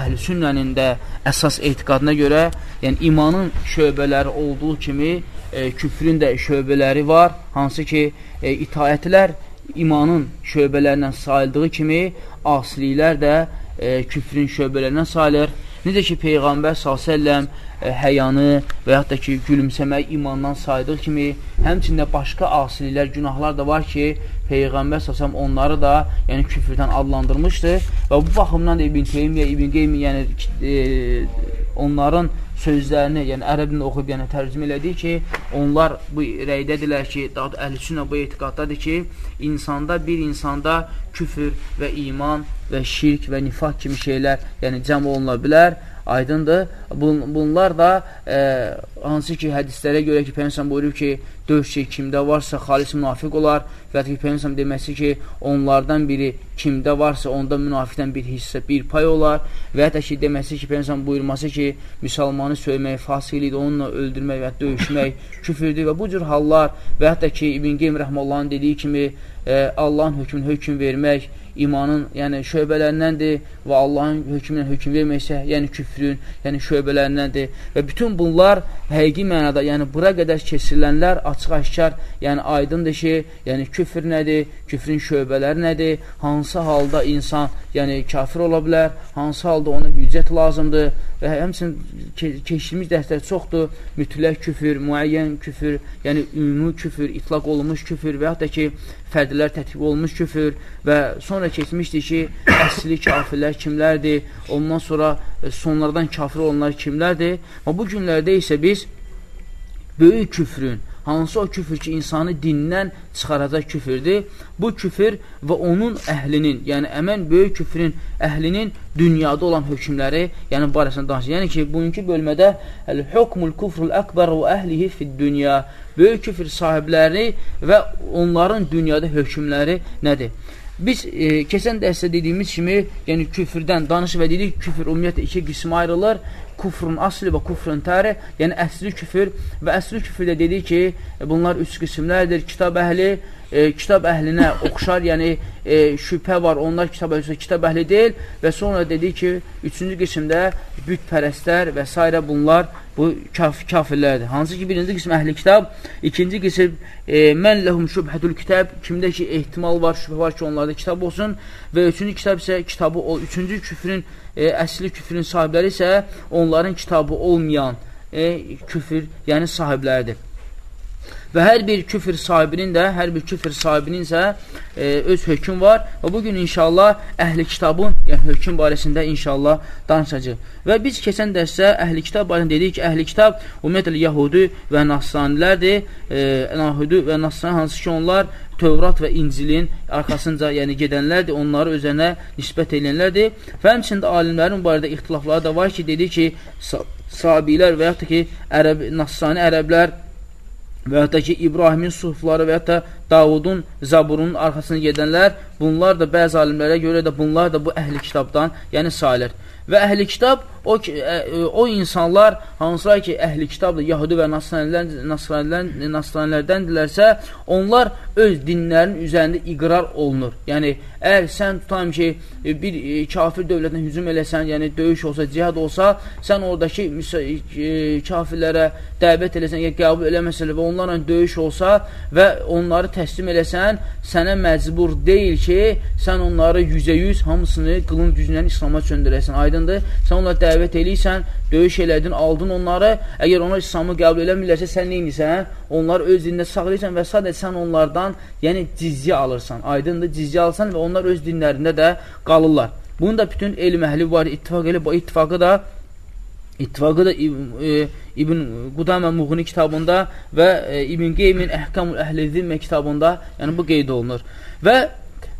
əhl-i sünnənin də əsas etiqadına görə, yəni imanın şöbələri olduğu kimi e, küfrün də şöbələri var, hansı ki, e, itaətlər imanın şöbələrindən sayıldığı kimi, asiliklər də e, küfrün şöbələrindən sayılır. Necə ki, Peyğəmbər s.ə.v e, həyanı və yaxud da ki, gülümsəmək imandan saydığı kimi, həmçində başqa asililər, günahlar da var ki, Peyğəmbər s.ə.v onları da yəni, küfrdən adlandırmışdır və bu baxımdan da İbn Teymiyyə, İbn Qeymi, yəni e, onların sözlərini, yəni ərəbini oxuyub, yəni tərcümə elədi ki, onlar bu rəydədirlər ki, daha da əhlüsünə bu etiqaddadır ki, insanda, bir insanda küfür və iman və şirk və nifaq kimi şeylər, yəni cəm olunla bilər aydındır. Bun, bunlar da e, hansı ki hədislərə görə ki, Peygəmbər buyurur ki, dörd şey kimdə varsa xalis münafiq olar və ya ki, Peygəmbər deməsi ki, onlardan biri kimdə varsa onda münafiqdən bir hissə, bir pay olar və ya ki, deməsi ki, Peygəmbər buyurması ki, müsəlmanı söymək, fasiqlikdir, onunla öldürmək və ya döyüşmək küfürdür və bu cür hallar və ya ki, İbn Qeym rəhməllahın dediyi kimi e, Allahın hökmünü hökm vermək imanın yəni şöbələrindəndir və Allahın hökmünə hökm verməksə, yəni küfrün, yəni şöbələrindəndir. Və bütün bunlar həqiqi mənada, yəni bura qədər keçirilənlər açıq-aşkar, yəni aydındır ki, yəni küfr nədir, küfrün şöbələri nədir, hansı halda insan yəni kafir ola bilər, hansı halda ona hüccət lazımdır və həmçinin ke keçdiyimiz dərslər çoxdur, mütləq küfür, müəyyən küfür, yəni ümumi küfür, itlaq olunmuş küfür və yaxud da ki, fərdlər tətbiq olunmuş küfür və sonra keçmişdir ki, əsli kafirlər kimlərdir, ondan sonra e, sonlardan kafir olanlar kimlərdir? Və bu günlərdə isə biz böyük küfrün, hansı o küfür ki, insanı dindən çıxaracaq küfürdür. Bu küfür və onun əhlinin, yəni əmən böyük küfrün əhlinin dünyada olan hökmləri, yəni barəsində danışır. Yəni ki, bugünkü bölmədə el-hukmul kufrul akbar və əhlihi fid-dünya böyük küfr sahibləri və onların dünyada hökmləri nədir? Biz e, keçən dərsdə dediyimiz kimi, yəni küfrdən danışıb və dedik, küfr ümumiyyətlə iki qismə ayrılır. Kufrun asli və kufrun təri, yəni əsli küfür və əsli küfürdə dedik ki, bunlar üç qismlərdir. Kitab əhli, e, kitab əhlinə oxşar, yəni e, şübhə var, onlar kitab əhli, kitab əhli deyil və sonra dedik ki, üçüncü qismdə bütpərəstlər və s. bunlar bu kaf kafirlərdir. Hansı ki, birinci qism əhli kitab, ikinci qism e, mən ləhum şübhədül kitab, kimdə ki, ehtimal var, şübhə var ki, onlarda kitab olsun və üçüncü kitab isə kitabı, o üçüncü küfrün, e, əsli küfrün sahibləri isə onların kitabı olmayan e, küfür, yəni sahibləridir. Və hər bir küfr sahibinin də, hər bir küfr sahibinin isə e, öz hökm var və bugün inşallah əhli kitabın, yəni hökm barəsində inşallah danışacaq. Və biz keçən dərsdə əhli kitab barəsində dedik ki, əhli kitab ümumiyyətlə Yahudi və Nasranilərdir. E, Yahudi və Nasrani hansı ki, onlar Tövrat və İncilin arxasınca yəni gedənlərdir, onları özənə nisbət edənlərdir. Və həmçində alimlərin barədə ixtilafları da var ki, dedi ki, sabilər və yaxud da ki, ərəb, Nasrani ərəblər və hətta ki, İbrahimin suhufları və hətta Davudun zaburunun arxasına gedənlər, bunlar da bəzi alimlərə görə də bunlar da bu əhli kitabdan, yəni sayılır. Və əhli kitab o, o insanlar hansılar ki, əhli kitabdır, Yahudi və Nasranilərdəndirlərsə, onlar öz dinlərinin üzərində iqrar olunur. Yəni, əgər sən tutam ki, bir kafir dövlətinə hücum eləsən, yəni döyüş olsa, cihad olsa, sən oradakı kafirlərə dəvət eləsən, ya qəbul eləməsən və onlarla döyüş olsa və onları təslim eləsən, sənə məcbur deyil ki, sən onları yüzə yüz hamısını qılın gücünlə İslama çöndürəsən. Aydındır? Sən onları dəvət eləyirsən, döyüş elədin, aldın onları. Əgər onlar İslamı qəbul eləmirlərsə, sən nə edirsən? Onları öz dində saxlayırsan və sadəcə sən onlardan, yəni cizyə alırsan. Aydındır, cizyə alırsan və onlar öz dinlərində də qalırlar. Bunun da bütün elm əhli var, ittifaq elə, bu ittifaqı da İttifaqı da e, İbn Qudamə Muğni kitabında və e, İbn Qeymin Əhkamul Əhli Zimmə kitabında yəni bu qeyd olunur. Və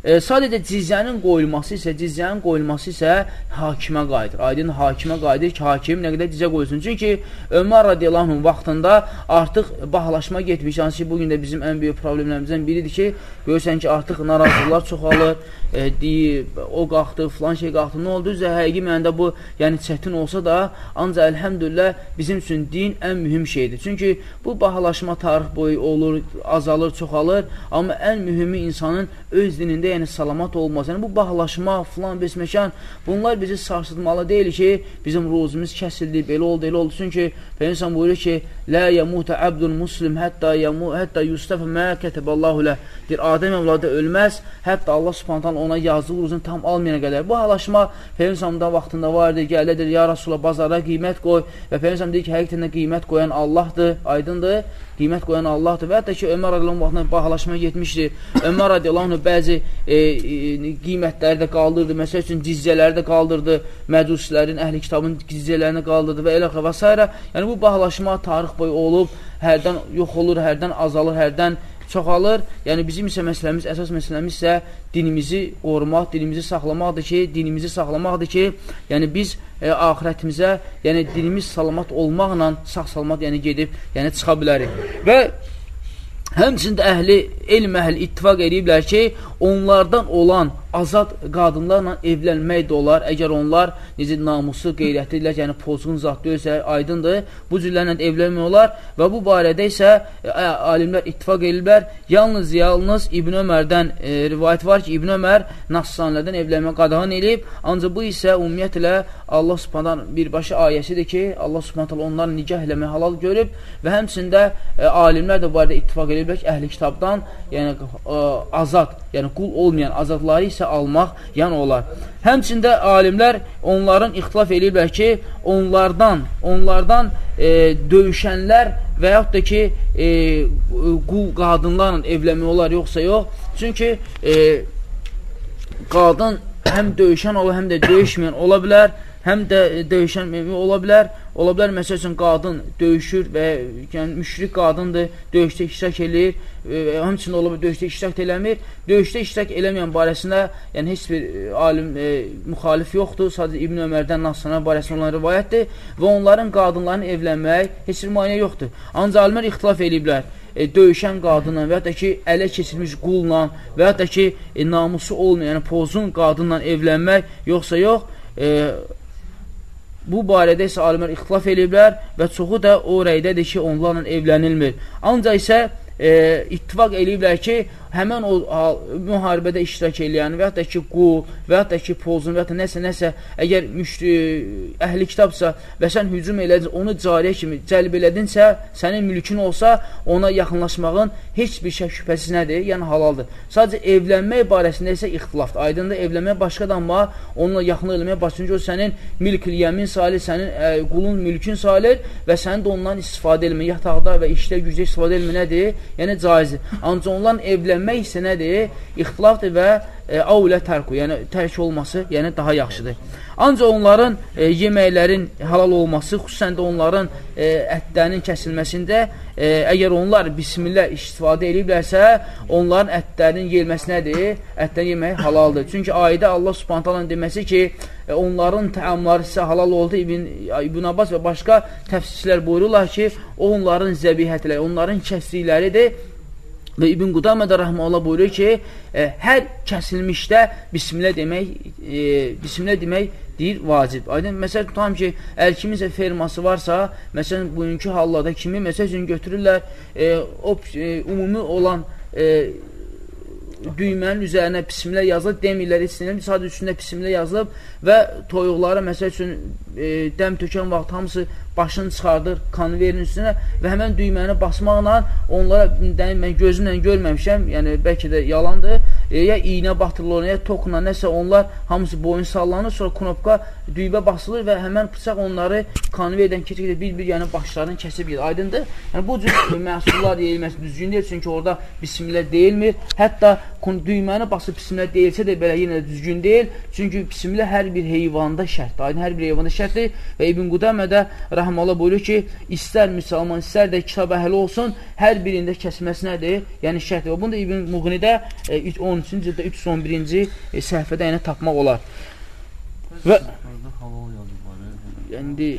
E, sadəcə cizyənin qoyulması isə, cizyənin qoyulması isə hakimə qayıdır. Aydın hakimə qayıdır ki, hakim nə qədər cizyə qoyulsun. Çünki Ömər radiyallahu vaxtında artıq bahlaşma getmiş. Hansı ki, bugün də bizim ən böyük problemlərimizdən biridir ki, görürsən ki, artıq narazılıqlar çoxalır, e, deyir, o qalxdı, filan şey qalxdı. Nə oldu? Üzə həqiqi mənədə bu, yəni çətin olsa da, ancaq əlhəmdülillah bizim üçün din ən mühüm şeydir. Çünki bu bahalaşma tarix boyu olur, azalır, çoxalır, amma ən mühümü insanın öz dinində yəni salamat olmaz. Yəni bu bahlaşma, filan besməkan, bunlar bizi sarsıtmalı deyil ki, bizim ruzumuz kəsildi, belə oldu, elə oldu. Çünki Peygəmbər buyurur ki, la yamutə abdun muslim hətta yamu hətta yustəfə mə kətəbəllahu lə. Deyir Adəm övladı ölməz, hətta Allah Subhanahu ona yazdığı ruzunu tam almayana qədər. Bu halaşma Peygəmbər vaxtında var idi, gəlidir, ya Rasulullah bazara qiymət qoy və Peygəmbər deyir ki, həqiqətən qiymət qoyan Allahdır, aydındır qiymət qoyan Allahdır və hətta ki, Ömər radiyallahu vaxtında bahalaşmaya getmişdi. Ömər radiyallahu bəzi e, e, qiymətləri də qaldırdı, məsəl üçün cizzələri də qaldırdı, məcusilərin, əhli kitabın cizzələrini qaldırdı və elə və s. Yəni, bu bahalaşma tarix boyu olub, hərdən yox olur, hərdən azalır, hərdən çoxalır. Yəni bizim isə məsələmiz, əsas məsələmiz isə dinimizi qorumaq, dinimizi saxlamaqdır ki, dinimizi saxlamaqdır ki, yəni biz e, axirətimizə, yəni dinimiz salamat olmaqla sağ-salamat yəni gedib, yəni çıxa bilərik. Və Həmçində əhli, elm əhli ittifaq ediblər ki, onlardan olan azad qadınlarla evlənmək də olar. Əgər onlar necə namusu, qeyrətlidirlər, yəni pozğun zat deyilsə, aydındır, bu cürlərlə evlənmək olar və bu barədə isə ə, e, alimlər ittifaq ediblər. Yalnız, yalnız İbn Ömərdən e, rivayət var ki, İbn Ömər Nassanlərdən evlənmək qadağan edib, ancaq bu isə ümumiyyətlə Allah subhanan birbaşa ayəsidir ki, Allah subhanət onların nikah eləmək halal görüb və həmçində e, alimlər də bu barədə ittifaq edib eləyiblər ki, əhli kitabdan, yəni ə, e, azad, yəni qul olmayan azadları isə almaq yəni olar. Həmçində alimlər onların ixtilaf eləyiblər ki, onlardan, onlardan e, döyüşənlər və yaxud da ki, e, qul qadınlarla evlənmək olar, yoxsa yox. Çünki e, qadın həm döyüşən ola, həm də döyüşməyən ola bilər həm də döyüşən ola bilər. Ola bilər, məsəl üçün, qadın döyüşür və yəni, müşrik qadındır, döyüşdə iştirak eləyir, e, həmçinin ola bilər, döyüşdə iştirak eləmir. Döyüşdə iştirak eləməyən barəsində yəni, heç bir e, alim e, müxalif yoxdur, sadəcə İbn Ömərdən Nasrana barəsində olan rivayətdir və onların qadınların evlənmək heç bir maniyə yoxdur. Ancaq alimlər ixtilaf eləyiblər e, döyüşən qadınla və ya da ki, ələ keçirilmiş qulla və ya da ki, e, namusu olmayan, yəni pozun qadınla evlənmək yoxsa yox, e, Bu barədə isə alimlər ixtilaf eləyiblər və çoxu da o rəydədir ki, onlarla evlənilmir. Ancaq isə e, ittifaq eləyiblər ki, həmən o müharibədə iştirak eləyən və da ki, qul və da ki, pozun və yaxud da nəsə, nəsə, əgər müşri, əhli kitabsa və sən hücum elədin, onu cariyə kimi cəlb elədinsə, sənin mülkün olsa, ona yaxınlaşmağın heç bir şək şübhəsiz nədir? Yəni, halaldır. Sadəcə, evlənmək barəsində isə ixtilafdır. Aydında evlənmək başqadan, amma onunla yaxınlıq eləmək başlayınca o sənin milkül yəmin salir, sənin ə, qulun mülkün salir və sənin də ondan istifadə eləmək, yataqda və işdə gücdə istifadə eləmək nədir? Yəni, caizdir. Ancaq onların evlənmək öyrənmək isə nədir? İxtilafdır və e, avlə tərku, yəni tərk olması, yəni daha yaxşıdır. Ancaq onların e, yeməklərin halal olması, xüsusən də onların e, ətlərinin kəsilməsində, e, əgər onlar bismillah istifadə ediblərsə, onların ətlərinin yelməsi nədir? Ətlərin yeməyi halaldır. Çünki ayədə Allah subhantalanın deməsi ki, e, onların təamları sizə halal oldu. İbn, İbn Abbas və başqa təfsirçilər buyururlar ki, o onların zəbihətləri, onların kəsdikləridir Və İbn Qudamə də rəhməllah buyurur ki, e, hər kəsilmişdə bismillah demək, e, bismillah demək deyir vacib. Aydın, məsələn, tutam ki, əl kiminsə ferması varsa, məsələn, bugünkü hallarda kimi, məsəl üçün götürürlər, e, o e, ümumi olan e, düymənin üzərinə bismillah yazılıb, demirlər, istəyirlər, sadəcə üstündə bismillah yazılıb və toyuqlara, məsəl üçün, e, dəm tökən vaxt hamısı başını çıxardır konveyerin üstünə və həmən düyməni basmaqla onlara yəni, mən gözümlə görməmişəm, yəni bəlkə də yalandır, E, ya iynə batırılır, ya tokla, nəsə onlar hamısı boyun sallanır, sonra knopka düyübə basılır və həmən bıçaq onları konveydən keçir, bir-bir yəni başlarını kəsib gedir. Aydındır? Yəni bu cür məhsullar yeyilməsi düzgün deyil, çünki orada bismillah deyilmir. Hətta düyməni basıb bismillah deyilsə də belə yenə düzgün deyil, çünki bismillah hər bir heyvanda şərtdir. Aydın hər bir heyvanda şərtdir və İbn Qudamədə rəhməhullah buyurur ki, istər müsəlman, istər də kitab əhli olsun, hər birində kəsməsi nədir? Yəni şərtdir. Bunu da İbn Muğnidə 10 e, 93-cü ildə 311-ci e, səhifədə yəni tapmaq olar. Və yəni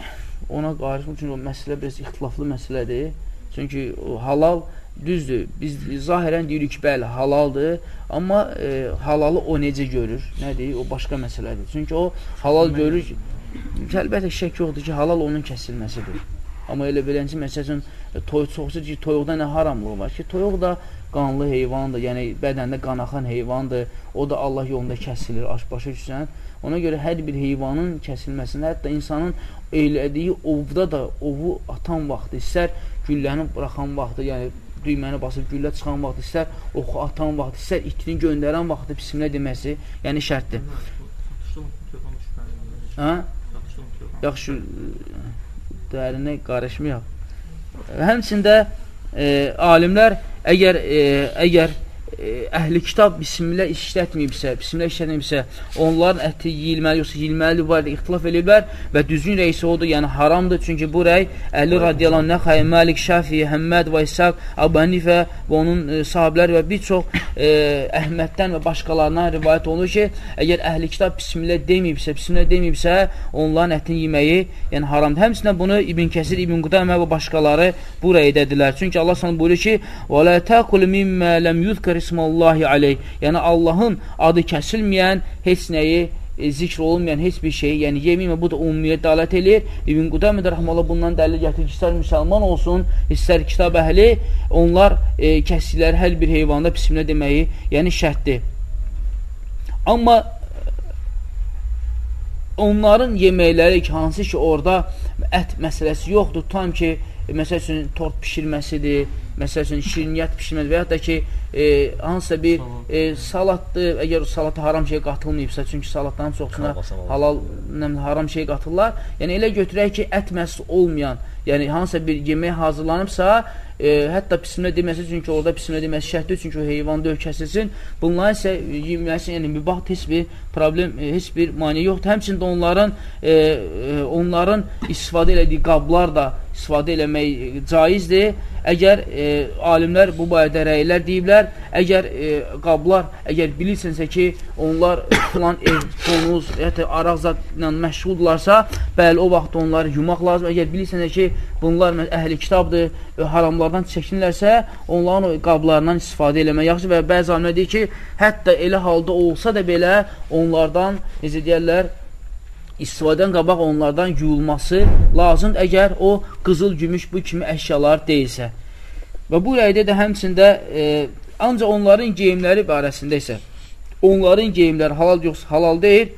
ona qarışmaq üçün o məsələ biraz ixtilaflı məsələdir. Çünki o, halal düzdür. Biz zahirən deyirik ki, bəli, halaldır, amma e, halalı o necə görür? Nədir? O başqa məsələdir. Çünki o halal görür ki, əlbəttə şək yoxdur ki, halal onun kəsilməsidir. Amma elə belənci məsəl üçün e, toy çoxsa ki, toyuqda nə haramlığı var ki, toyuq da qanlı heyvandır, yəni bədəndə qan axan heyvandır, o da Allah yolunda kəsilir, başa düşsən. Ona görə hər bir heyvanın kəsilməsində, hətta insanın eylədiyi ovda da ovu atan vaxtı, istər gülləni buraxan vaxtı, yəni düyməni basıb güllə çıxan vaxt, istər oxu atan vaxt, istər itini göndərən vaxtı bismillah deməsi, yəni şərtdir. Hə? Yaxşı, dərinə qarışmayaq. Həmçində e, alimlər əgər e, əgər əhli kitab bismillah işlətməyibsə, bismillah işlətməyibsə, onların əti yeyilməli, yoxsa yeyilməli barədə ixtilaf eləyiblər və düzgün rəyisi odur, yəni haramdır. Çünki bu rəy Əli radiyallahu Nəxəy, Məlik, Şəfi, Həmməd və İsaq, Abu Hənifə və onun e, sahibləri və bir çox e, Əhməddən və başqalarından rivayət olunur ki, əgər əhli kitab bismillah deməyibsə, bismillah deməyibsə, onların ətini yeməyi yəni haramdır. Həmçinin bunu İbn Kəsir, İbn Qudamə və başqaları bu rəydədirlər. Çünki Allah sana buyurur ki: "Və la taqulu mimma lam yuzkar ismullahi aleyh. Yəni Allahın adı kəsilməyən heç nəyi e, zikr olunmayan heç bir şey, yəni yemin bu da ümumiyyət dalət eləyir. İbn Qudamə də rəhməllah bundan dəlil gətirir ki, istər müsəlman olsun, istər kitab əhli, onlar e, kəsdikləri hər bir heyvanda bismillah deməyi, yəni şərtdir. Amma onların yeməkləri ki, hansı ki, orada ət məsələsi yoxdur, tam ki, məsəl üçün, tort pişirməsidir, məsəl üçün, şirniyyat pişirmədir və yaxud da ki, e, hansısa bir e, salatdır, əgər salata haram şey qatılmayıbsa, çünki salatların çoxsuna halal, haram şey qatırlar, yəni elə götürək ki, ət məhsul olmayan, yəni hansısa bir yemək hazırlanıbsa, e, hətta pisimlə deməsi, çünki orada pisimlə deməsi şərtdir, çünki o heyvan döv kəsilsin. Bunların isə yeməsi, yəni mübah heç bir problem, e, heç bir mani yoxdur. Həmçində onların e, e, onların istifadə elədiyi qablar da istifadə eləmək caizdir. Əgər e, alimlər bu barədə rəylər deyiblər, əgər e, qablar, əgər bilirsənsə ki, onlar filan ev, konuz, hətta araq zadla məşğuldurlarsa, bəli, o vaxt onları yumaq lazım. Əgər bilirsənsə ki, bunlar əhli kitabdır, haramlardan çəkinlərsə, onların o qablarından istifadə eləmək yaxşı və bəzi alimlər deyir ki, hətta elə halda olsa da belə onlardan, necə deyərlər, istifadədən qabaq onlardan yuyulması lazımdır, əgər o qızıl, gümüş bu kimi əşyalar deyilsə. Və bu rəydə də həmçində e, ancaq onların geyimləri barəsində isə onların geyimləri halal yoxsa halal deyil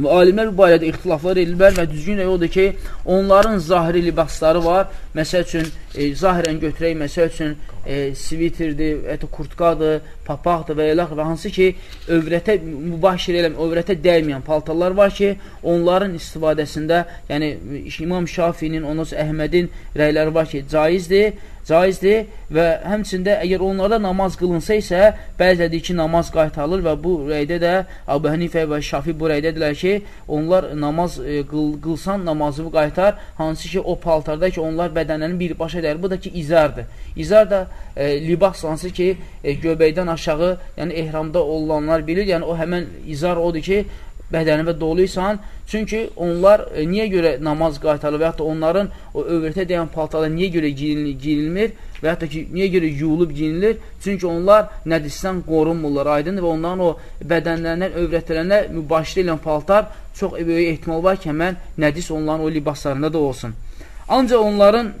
və alimlər bu barədə ixtilaflar edilbər və düzgün də odur ki, onların zahiri libasları var. Məsəl üçün, e, zahirən götürək, məsəl üçün, e, svitirdir, hətta kurtqadır, papaqdır və elə və hansı ki, övrətə mübaşir eləmə, övrətə dəyməyən paltarlar var ki, onların istifadəsində, yəni İmam Şafinin, ondan Əhmədin rəyləri var ki, caizdir, caizdir və həmçində əgər onlarda namaz qılınsa isə, bəzilədir ki, namaz qaytarılır və bu rəydə də Abu Hənifə və Şafi bu rəydədirlər ki, onlar namaz e, qıl, qılsan namazını qaytar, hansı ki, o paltarda ki, onlar bədənlərin bir başa dəyər. Bu da ki, izardır. İzar da e, libas hansı ki, e, göbəkdən aşağı, yəni ehramda olanlar bilir, yəni o həmən izar odur ki, bədənimə doluysan, çünki onlar e, niyə görə namaz qaytarılır və yaxud da onların o övrətə deyən paltarlar niyə görə giyinil, giyinilmir və yaxud da ki, niyə görə yuyulub giyinilir? Çünki onlar nədisdən qorunmurlar, aydındır və onların o bədənlərindən, övrətlərinə mübaşir edən paltar çox böyük ehtimal var ki, həmən nədis onların o libaslarında da olsun. Ancaq onların,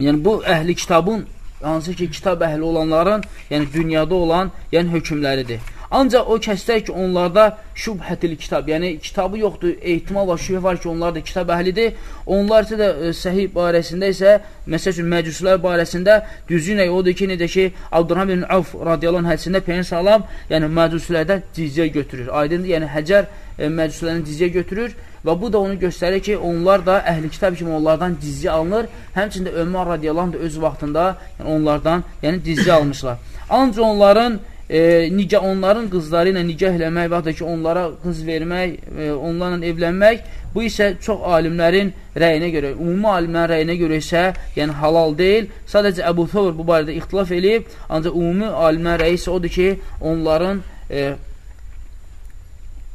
yəni bu əhli kitabın hansı ki, kitab əhli olanların, yəni dünyada olan, yəni hökmləridir. Ancaq o kəslər ki, onlarda şübhətil kitab, yəni kitabı yoxdur, ehtimal var, şübhə var ki, onlar da kitab əhlidir. Onlar isə də e, səhih barəsində isə, məsəl üçün, məcuslər barəsində düzünək odur ki, necə ki, Abdurrahman bin Avf radiyallahu hədisində Peyyən salam, yəni məcuslərdən cizyə götürür. Aydındır, yəni həcər e, məcuslərdən cizyə götürür və bu da onu göstərir ki, onlar da əhli kitab kimi onlardan cizyə alınır. Həmçində Ömər radiyallahu da öz vaxtında yəni onlardan yəni cizyə almışlar. Ancaq onların e, nicə onların qızları ilə nicah eləmək və da ki, onlara qız vermək, e, onlarla evlənmək, bu isə çox alimlərin rəyinə görə, ümumi alimlərin rəyinə görə isə yəni halal deyil. Sadəcə Əbu Thawr bu barədə ixtilaf eləyib, ancaq ümumi alimlərin rəyi isə odur ki, onların e,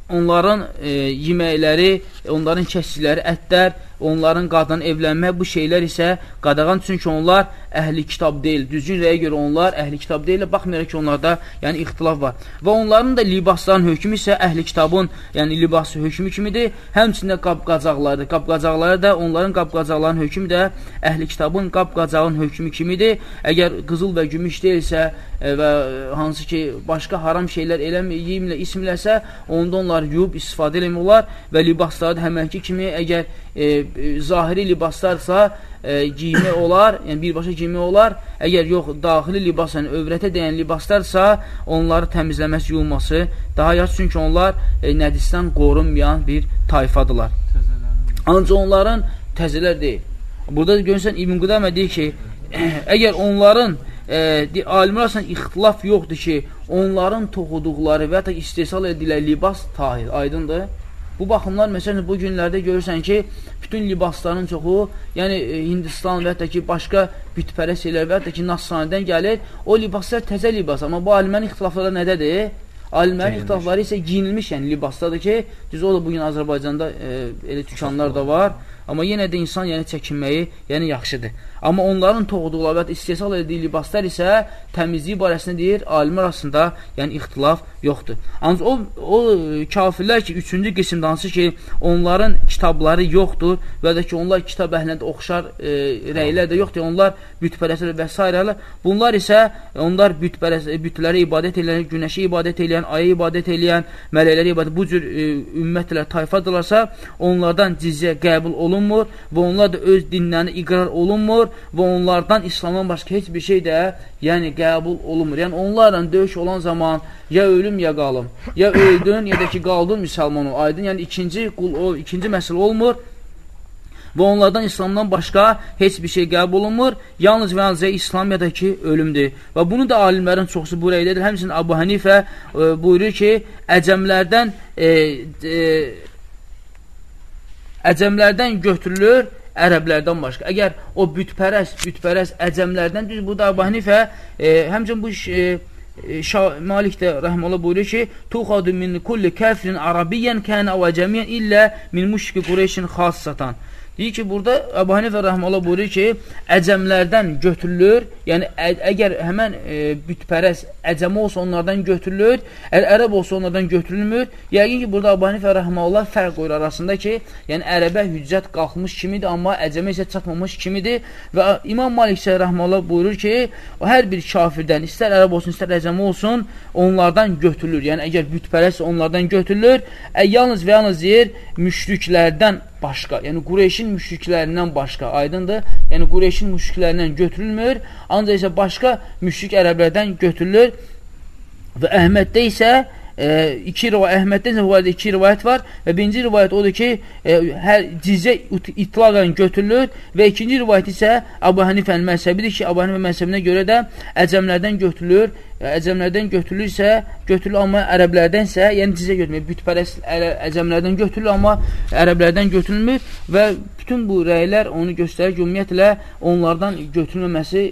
onların e, yeməkləri, onların kəsdikləri ətlər onların qadın evlənmək, bu şeylər isə qadağan, çünki onlar əhli kitab deyil. Düzgün rəyə görə onlar əhli kitab deyil, baxmayaraq ki, onlarda yəni ixtilaf var. Və onların da libasların hökmü isə əhli kitabın, yəni libası hökmü kimidir. Həmçində qab-qacaqları, qab-qacaqları da onların qab-qacaqların hökmü də əhli kitabın qab-qacağın hökmü kimidir. Əgər qızıl və gümüş deyilsə və hansı ki, başqa haram şeylər eləməyimlə ismləsə, onda onlar yuyub istifadə eləmək olar və libasları da həmənki kimi əgər e, e, zahiri libaslarsa e, giymək olar, yəni birbaşa giymək olar. Əgər yox, daxili libas, yəni övrətə deyən libaslarsa, onları təmizləməsi, yuyulması daha yaxşı, çünki onlar e, nədisdən qorunmayan bir tayfadılar. Ancaq onların təzələr deyil. Burada görürsən, İbn Qudamə deyir ki, əgər onların e, alimlər arasında ixtilaf yoxdur ki, onların toxuduqları və ya da istehsal edilən libas tahir, aydındır. Bu baxımlar, məsələn, bu günlərdə görürsən ki, bütün libasların çoxu, yəni e, Hindistan və hətta ki, başqa bütpərəs şeylər və hətta ki, Nasranidən gəlir, o libaslar təzə libas, amma bu alimlərin ixtilafları nədədir? Alimlərin ixtilafları isə giyinilmiş, yəni libasdadır ki, düz o da bugün Azərbaycanda e, elə tükanlar da var. Amma yenə də insan yəni çəkinməyi yəni yaxşıdır. Amma onların toxuduqları və istehsal etdiyi libaslar isə təmizliyi barəsində deyir, alimlər arasında yəni ixtilaf yoxdur. Ancaq o, o kafirlər ki, üçüncü qismdə hansı ki, onların kitabları yoxdur və də ki, onlar kitab əhlinə oxşar e, rəylər də yoxdur, onlar bütpərəslər və s. Bunlar isə onlar bütpərəs, bütlərə ibadət edən, günəşə ibadət edən, aya ibadət edən, mələklərə ibadət, bu cür e, ümmətlə tayfadırlarsa, onlardan cizyə qəbul olunmur olunmur və onlar da öz dinlərini iqrar olunmur və onlardan İslamdan başqa heç bir şey də yəni qəbul olunmur. Yəni onlarla döyüş olan zaman ya ölüm ya qalım, ya öldün ya da ki qaldın müsəlman ol. Aydın, yəni ikinci qul o ikinci məsələ olmur və onlardan İslamdan başqa heç bir şey qəbul olunmur. Yalnız və yalnız İslam ya da ki, ölümdür. Və bunu da alimlərin çoxusu bu rəydədir. Həmçinin Abu Hanifə e, buyurur ki, əcəmlərdən e, e, əcəmlərdən götürülür, ərəblərdən başqa. Əgər o bütpərəst, bütpərəst əcəmlərdən, düz bu da Abu Hanifə, e, həmçin bu e, e Şah, Malik də rəhmələ buyurur ki, Tuxadu min kulli kəfrin arabiyyən kənə və cəmiyyən illə min müşki Qureyşin xassatan. Deyir ki, burada Əbu Hanifə rəhmələ buyurur ki, əcəmlərdən götürülür, yəni ə, əgər həmən e, bütpərəs əcəmi olsa onlardan götürülür, əgər ərəb olsa onlardan götürülmür. Yəqin ki, burada Əbu Hanifə rəhmələ fərq qoyur arasında ki, yəni ərəbə hüccət qalxmış kimidir, amma əcəmə isə çatmamış kimidir və İmam Malik isə rəhmələ buyurur ki, o hər bir kafirdən, istər ərəb olsun, istər əcəmi olsun, onlardan götürülür. Yəni əgər bütpərəs onlardan götürülür, ə, yalnız və yalnız deyir, müşriklərdən başqa, yəni Qureyşin müşriklərindən başqa, aydındır? Yəni Qureyşin müşriklərindən götürülmür, ancaq isə başqa müşrik ərəblərdən götürülür. Və Əhməddə isə e, iki rivayət, Əhməddə rivayət iki rivayət var və birinci rivayət odur ki, e, hər cizə itlaqən götürülür və ikinci rivayət isə Abu Hanifənin məzhəbidir ki, Abu Hanifə məzhəbinə görə də əcəmlərdən götürülür, e, əcəmlərdən götürülürsə, götürülür amma ərəblərdənsə, yəni cizə götürülür, bütpərəst əcəmlərdən götürülür amma ərəblərdən götürülmür və bütün bu rəylər onu göstərir ki, ümumiyyətlə onlardan götürülməməsi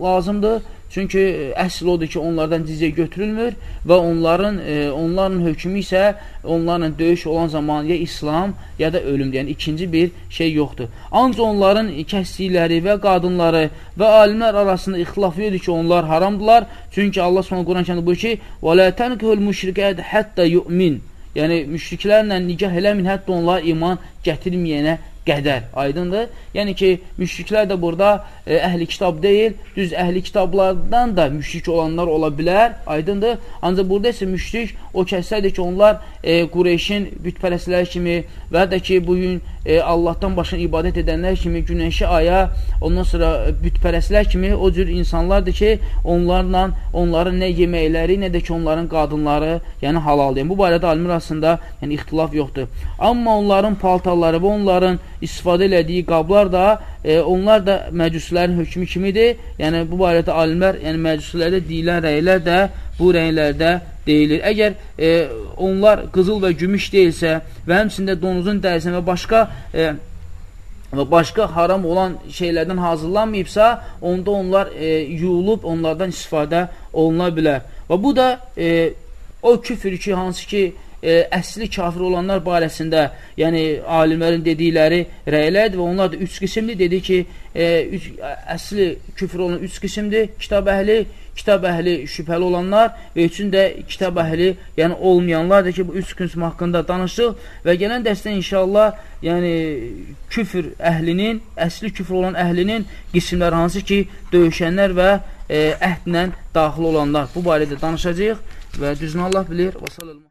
lazımdır Çünki e, əsl odur ki, onlardan cizyə götürülmür və onların e, onların hökmü isə onlarla döyüş olan zaman ya İslam, ya da ölümdür. Yəni ikinci bir şey yoxdur. Ancaq onların kəsdikləri və qadınları və alimlər arasında ixtilaf yoxdur ki, onlar haramdırlar. Çünki Allah Subhanahu Quran-Kərimdə buyurur ki: "Və la tankihul müşrikət hatta yu'min." Yəni müşriklərlə nikah eləmin, hətta onlar iman gətirməyənə qədər, aydındır? Yəni ki, müşriklər də burada e, əhli kitab deyil, düz əhli kitablardan da müşrik olanlar ola bilər, aydındır? Ancaq burada isə müşrik o kəslərdir ki, onlar e, Qureyşin bütpərəslər kimi və də ki, bugün e, Allahdan başqa ibadət edənlər kimi, günəşi aya, ondan sonra bütpərəslər kimi o cür insanlardır ki, onlarla onların nə yeməkləri, nə də ki, onların qadınları, yəni halaldır. Yəni, bu barədə alimlər arasında yəni, ixtilaf yoxdur. Amma onların paltarları və onların istifadə elədiyi qablar da, e, onlar da məcuslərin hökmü kimidir. Yəni, bu barədə alimlər, yəni məcuslərdə deyilən rəylər də bu rəylərdə deyilir. Əgər e, onlar qızıl və gümüş deyilsə və həmçində donuzun dərisindən və başqa e, və başqa haram olan şeylərdən hazırlanmayıbsa, onda onlar e, yuyulub, onlardan istifadə oluna bilər. Və bu da e, o küfür ki, hansı ki, e, əsli kafir olanlar barəsində, yəni alimlərin dedikləri rəylərdir və onlar da üç qismdir. Dedi ki, e, üç, əsli küfür olan üç qismdir. Kitab əhli, kitab əhli şübhəli olanlar və üçün də kitab əhli, yəni olmayanlardır ki, bu üç qism haqqında danışıq və gələn dərsdə inşallah, yəni küfür əhlinin, əsli küfür olan əhlinin qismləri hansı ki, döyüşənlər və e, əhdlə daxil olanlar. Bu barədə danışacağıq və düzünü Allah bilir. Və